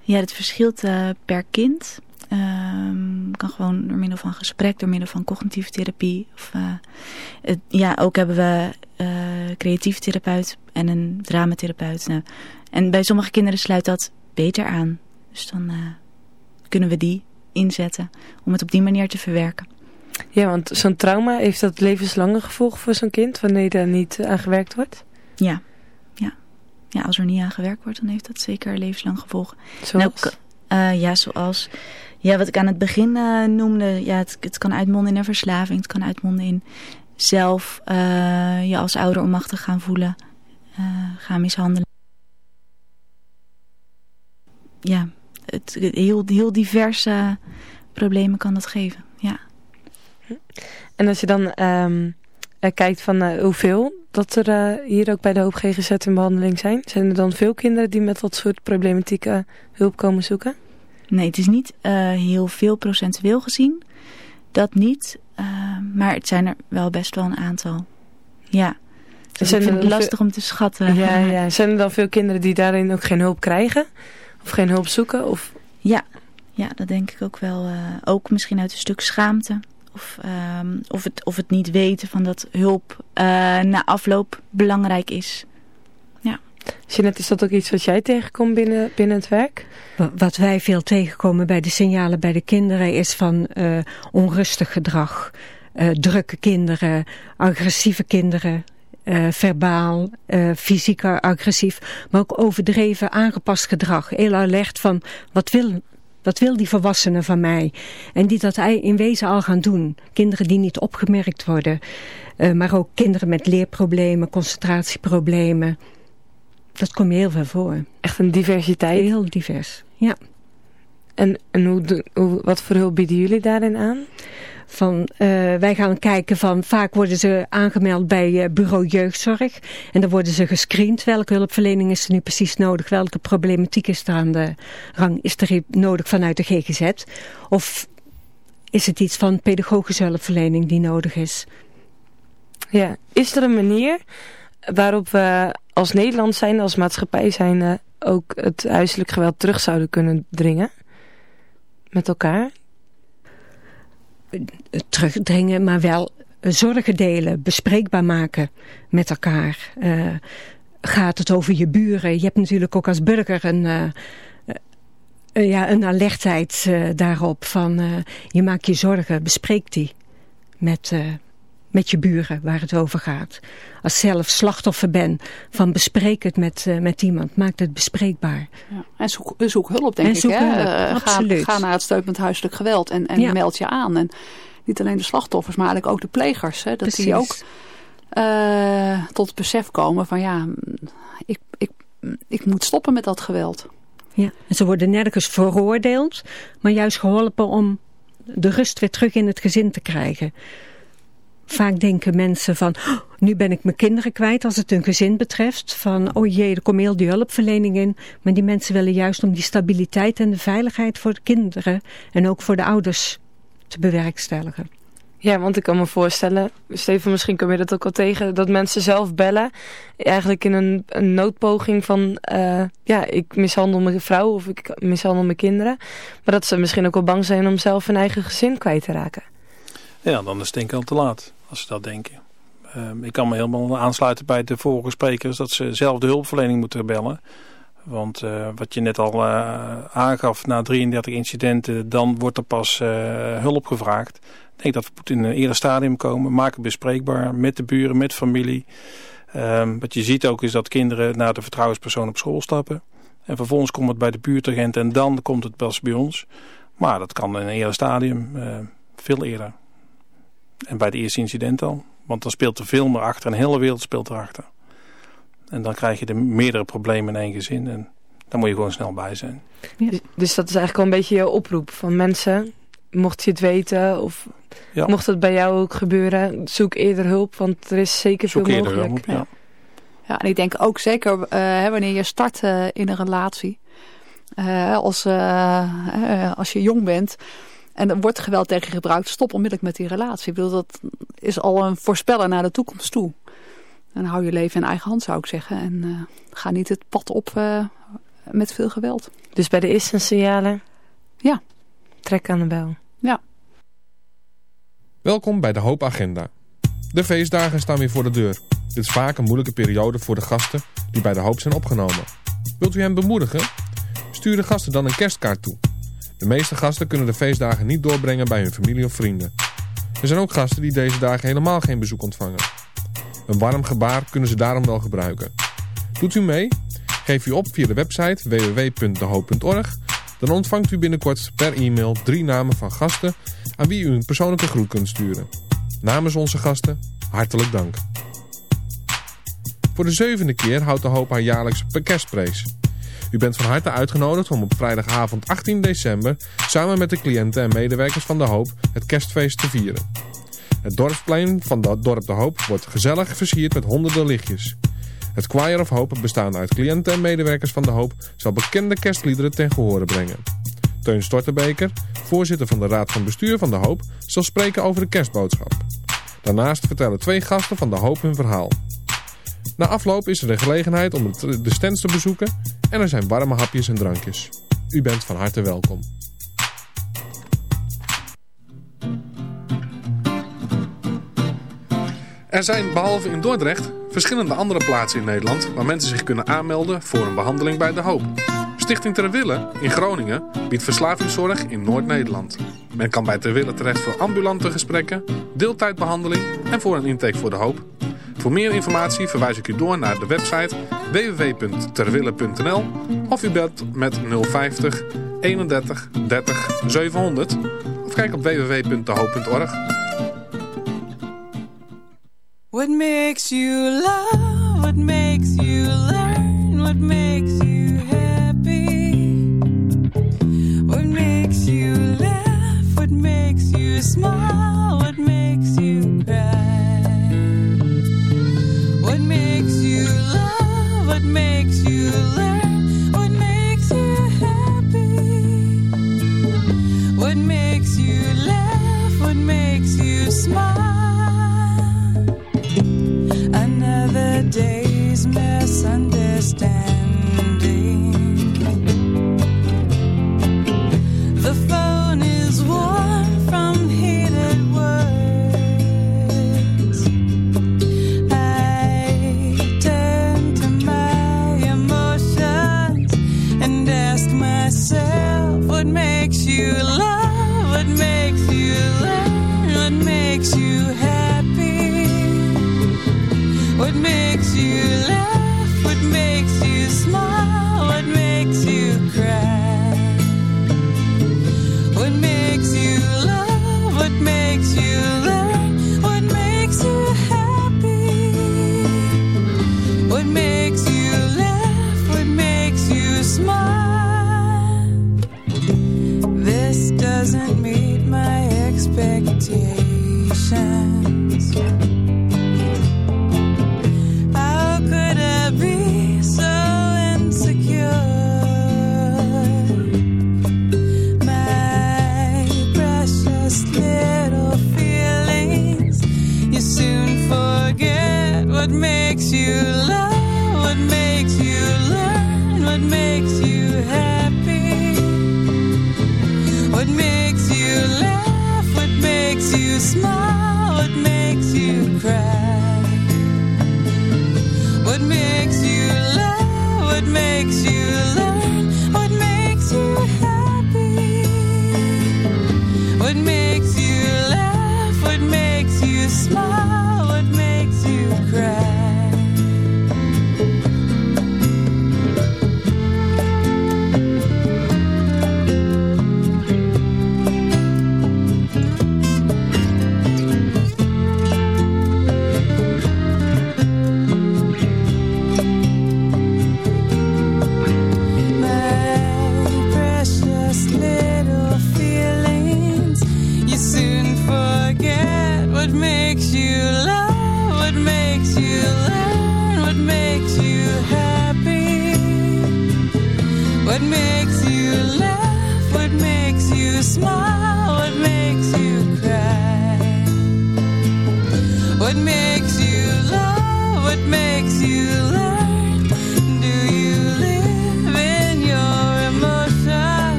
Ja, het verschilt per kind. Um, kan gewoon door middel van gesprek, door middel van cognitieve therapie. Of, uh, het, ja, ook hebben we uh, creatieve therapeut en een dramatherapeut. Nou, en bij sommige kinderen sluit dat beter aan. Dus dan uh, kunnen we die inzetten om het op die manier te verwerken. Ja, want zo'n trauma, heeft dat levenslange gevolgen voor zo'n kind wanneer er niet aan gewerkt wordt? Ja, ja. Ja, als er niet aan gewerkt wordt, dan heeft dat zeker levenslang gevolgen. Zoals? Nou, ja, zoals ja, wat ik aan het begin uh, noemde, ja, het, het kan uitmonden in een verslaving. Het kan uitmonden in zelf uh, je als ouder onmachtig gaan voelen, uh, gaan mishandelen. Ja, het, heel, heel diverse problemen kan dat geven, ja. En als je dan um, kijkt van hoeveel dat er hier ook bij de Hoop GGZ in behandeling zijn, zijn er dan veel kinderen die met dat soort problematiek hulp komen zoeken? Nee, het is niet uh, heel veel procentueel gezien. Dat niet. Uh, maar het zijn er wel best wel een aantal. Ja. Dus zijn ik vind het lastig om te schatten. Ja, ja. Zijn er dan veel kinderen die daarin ook geen hulp krijgen? Of geen hulp zoeken? Of... Ja. ja, dat denk ik ook wel. Uh, ook misschien uit een stuk schaamte. Of, um, of, het, of het niet weten van dat hulp na afloop belangrijk is. Jeanette, is dat ook iets wat jij tegenkomt binnen, binnen het werk? Wat wij veel tegenkomen bij de signalen bij de kinderen is van uh, onrustig gedrag. Uh, drukke kinderen, agressieve kinderen, uh, verbaal, fysiek agressief. Maar ook overdreven aangepast gedrag. Heel alert van wat wil, wat wil die volwassene van mij? En die dat in wezen al gaan doen. Kinderen die niet opgemerkt worden. maar ook kinderen met leerproblemen, concentratieproblemen dat komt heel veel voor. Echt een diversiteit? Heel divers, ja. En, en hoe, hoe, wat voor hulp bieden jullie daarin aan? Van, uh, wij gaan kijken van, vaak worden ze aangemeld bij uh, bureau jeugdzorg. En dan worden ze gescreend. Welke hulpverlening is er nu precies nodig? Welke problematiek is er aan de rang? Is er nodig vanuit de GGZ? Of is het iets van pedagogische hulpverlening die nodig is? Ja, is er een manier waarop we als Nederland zijn, als maatschappij zijn, uh, ook het huiselijk geweld terug zouden kunnen dringen? Met elkaar? Terugdringen, maar wel zorgen delen, bespreekbaar maken met elkaar. Uh, gaat het over je buren? Je hebt natuurlijk ook als burger een... Uh, ja, een alertheid daarop van je maakt je zorgen, bespreek die met, met je buren waar het over gaat. Als zelf slachtoffer ben van bespreek het met, uh, met iemand. Maak het bespreekbaar. Ja. En zoek, zoek hulp denk en ik. Zoek hè? Hulp, uh, ga, ga, naar het steunpunt huiselijk geweld en, en ja. meld je aan. En niet alleen de slachtoffers, maar eigenlijk ook de plegers. Hè? Dat Precies. die ook uh, tot het besef komen van ja, ik, ik, ik moet stoppen met dat geweld. Ja, en ze worden nergens veroordeeld, maar juist geholpen om de rust weer terug in het gezin te krijgen. Vaak denken mensen van, oh, nu ben ik mijn kinderen kwijt als het een gezin betreft. Van, oh jee, er komt heel die hulpverlening in. Maar die mensen willen juist om die stabiliteit en de veiligheid voor de kinderen en ook voor de ouders te bewerkstelligen. Ja, want ik kan me voorstellen, Steven, misschien kom je dat ook al tegen, dat mensen zelf bellen. Eigenlijk in een, een noodpoging van, uh, ja, ik mishandel mijn vrouw of ik mishandel mijn kinderen. Maar dat ze misschien ook wel bang zijn om zelf hun eigen gezin kwijt te raken. Ja, dan is het denk ik al te laat, als ze dat denken. Uh, ik kan me helemaal aansluiten bij de vorige sprekers dat ze zelf de hulpverlening moeten bellen. Want uh, wat je net al uh, aangaf, na 33 incidenten, dan wordt er pas hulp gevraagd. Ik denk dat we in een eerder stadium komen, maken bespreekbaar met de buren, met familie. Um, wat je ziet ook is dat kinderen naar de vertrouwenspersoon op school stappen. En vervolgens komt het bij de buurtagent en dan komt het pas bij ons. Maar dat kan in een eerder stadium, veel eerder. En bij de eerste incident al. Want dan speelt er veel meer achter, een hele wereld speelt erachter. En dan krijg je de meerdere problemen in één gezin. En daar moet je gewoon snel bij zijn. Ja. Dus dat is eigenlijk wel een beetje je oproep van mensen mocht je het weten of ja. mocht het bij jou ook gebeuren, zoek eerder hulp, want er is zeker zoek veel mogelijk. Hulp, ja. ja. en ik denk ook zeker uh, wanneer je start uh, in een relatie, uh, als, als je jong bent en er wordt geweld tegen gebruikt, stop onmiddellijk met die relatie. Ik bedoel, dat is al een voorspeller naar de toekomst toe. En hou je leven in eigen hand zou ik zeggen en ga niet het pad op met veel geweld. Dus bij de eerste signalen? Ja. Trek aan de bel. Ja. Welkom bij de Hoop Agenda. De feestdagen staan weer voor de deur. Dit is vaak een moeilijke periode voor de gasten die bij de Hoop zijn opgenomen. Wilt u hen bemoedigen? Stuur de gasten dan een kerstkaart toe. De meeste gasten kunnen de feestdagen niet doorbrengen bij hun familie of vrienden. Er zijn ook gasten die deze dagen helemaal geen bezoek ontvangen. Een warm gebaar kunnen ze daarom wel gebruiken. Doet u mee? Geef u op via de website www.dehoop.org dan ontvangt u binnenkort per e-mail drie namen van gasten aan wie u een persoonlijke groet kunt sturen. Namens onze gasten, hartelijk dank. Voor de zevende keer houdt de Hoop haar jaarlijkse kerstprijs. U bent van harte uitgenodigd om op vrijdagavond 18 december samen met de cliënten en medewerkers van de Hoop het kerstfeest te vieren. Het dorpsplein van het dorp De Hoop wordt gezellig versierd met honderden lichtjes. Het Choir of Hope, bestaande uit cliënten en medewerkers van De Hoop, zal bekende kerstliederen ten gehore brengen. Teun Stortebeker, voorzitter van de Raad van Bestuur van De Hoop, zal spreken over de kerstboodschap. Daarnaast vertellen twee gasten van De Hoop hun verhaal. Na afloop is er de gelegenheid om de stands te bezoeken en er zijn warme hapjes en drankjes. U bent van harte welkom. Er zijn behalve in Dordrecht verschillende andere plaatsen in Nederland waar mensen zich kunnen aanmelden voor een behandeling bij De Hoop. Stichting Terwille in Groningen biedt verslavingszorg in Noord-Nederland. Men kan bij Terwille terecht voor ambulante gesprekken, deeltijdbehandeling en voor een intake voor De Hoop. Voor meer informatie verwijs ik u door naar de website www.terwille.nl of u belt met 050 31 30 700 of kijk op www.dehoop.org. What makes you love? What makes you learn? What makes you happy? What makes you laugh? What makes you smile? Days mess and doesn't meet my expectations.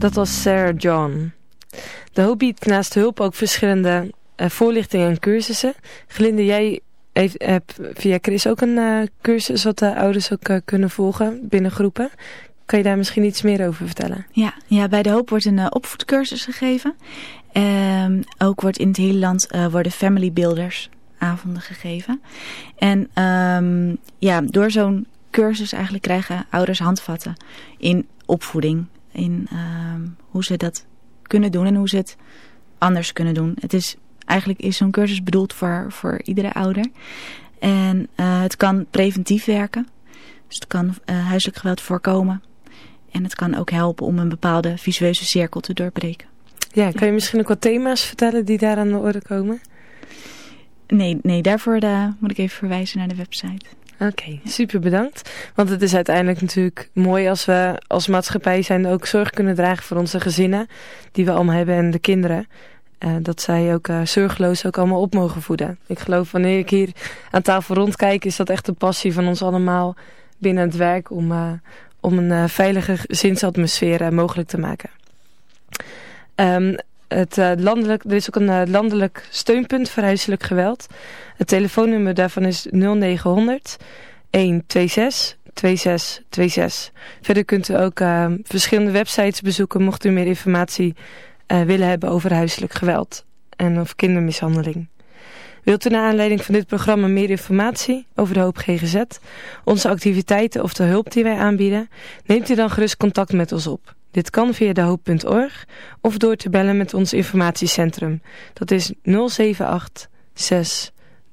Dat was Sarah John. De Hoop biedt naast hulp ook verschillende eh, voorlichtingen en cursussen. Gelinde, jij heeft, hebt via Chris ook een eh, cursus wat de ouders ook eh, kunnen volgen binnen groepen. Kan je daar misschien iets meer over vertellen? Ja, ja bij De Hoop wordt een opvoedcursus gegeven. Ehm, ook wordt in het hele land worden family builders avonden gegeven. En ehm, ja, door zo'n cursus eigenlijk krijgen ouders handvatten in opvoeding. In ehm, hoe ze dat kunnen doen en hoe ze het anders kunnen doen. Het is, eigenlijk is zo'n cursus bedoeld voor, voor iedere ouder. En eh, het kan preventief werken. Dus het kan eh, huiselijk geweld voorkomen. En het kan ook helpen om een bepaalde visueuze cirkel te doorbreken. Ja, kan je misschien ook wat thema's vertellen die daar aan de orde komen? Nee, nee daarvoor eh, moet ik even verwijzen naar de website. Oké, super bedankt. Want het is uiteindelijk natuurlijk mooi als we als maatschappij zijn ook zorg kunnen dragen voor onze gezinnen. Die we allemaal hebben en de kinderen. Eh, dat zij ook uh, zorgeloos ook allemaal op mogen voeden. Ik geloof wanneer ik hier aan tafel rondkijk is dat echt een passie van ons allemaal binnen het werk. Om, uh, om een veilige gezinsatmosfeer mogelijk te maken. Um, het, uh, landelijk, er is ook een uh, landelijk steunpunt voor huiselijk geweld. Het telefoonnummer daarvan is 0900 126 2626. Verder kunt u ook uh, verschillende websites bezoeken mocht u meer informatie willen hebben over huiselijk geweld en of kindermishandeling. Wilt u naar aanleiding van dit programma meer informatie over de Hoop GGZ, onze activiteiten of de hulp die wij aanbieden? Neemt u dan gerust contact met ons op. Dit kan via dehoop.org of door te bellen met ons informatiecentrum. Dat is 078 6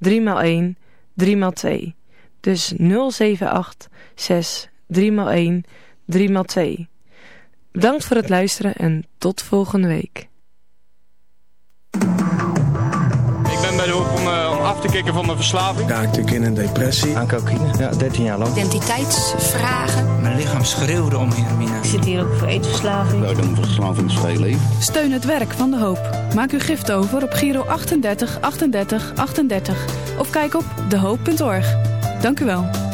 3x1 3x2. Dus 078 6 3x1 3x2. Bedankt voor het luisteren en tot volgende week. Ik ben bij de hoop om, uh, om af te kicken van mijn verslaving. Ja, natuurlijk in een depressie. Aan cocaïne, ja, 13 jaar lang. Identiteitsvragen. Lichaam schreeuwde om heroïne. Ik zit hier ook voor eetverslaving. Ja, dan verslaving is veel leven. Steun het werk van De Hoop. Maak uw gift over op Giro 38 38 38. Of kijk op dehoop.org. Dank u wel.